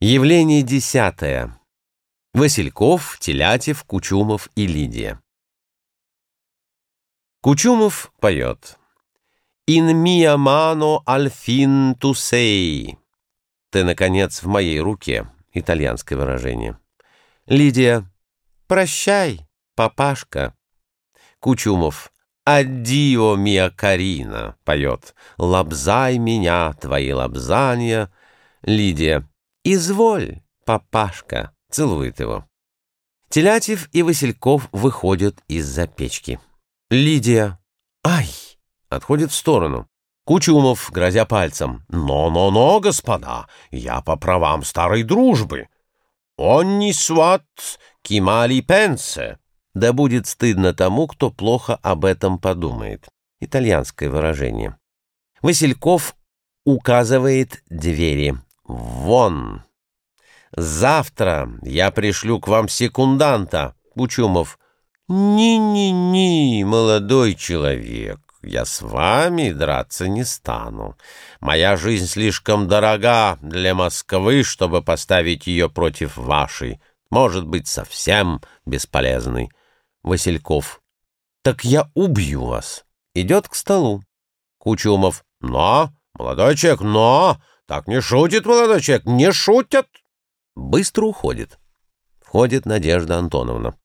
Явление десятое. Васильков, Телятев, Кучумов и Лидия. Кучумов поет. «In mia mano al fin tu sei». «Ты, наконец, в моей руке» — итальянское выражение. Лидия. «Прощай, папашка». Кучумов. «Аддио, мия Карина» — поет. «Лобзай меня, твои лобзания». Лидия. «Изволь, папашка!» — целует его. Телятев и Васильков выходят из-за печки. Лидия. «Ай!» — отходит в сторону. Кучумов, грозя пальцем. «Но-но-но, господа, я по правам старой дружбы. «Онни сват кимали пенсе». Да будет стыдно тому, кто плохо об этом подумает. Итальянское выражение. Васильков указывает двери. Вон! Завтра я пришлю к вам секунданта, Бучумов. Ни-ни-ни, молодой человек, я с вами драться не стану. Моя жизнь слишком дорога для Москвы, чтобы поставить ее против вашей. Может быть, совсем бесполезной. Васильков. Так я убью вас. Идет к столу. Кучумов. Но, молодой человек, но... Так не шутит молодой человек, не шутят. Быстро уходит. Входит Надежда Антоновна.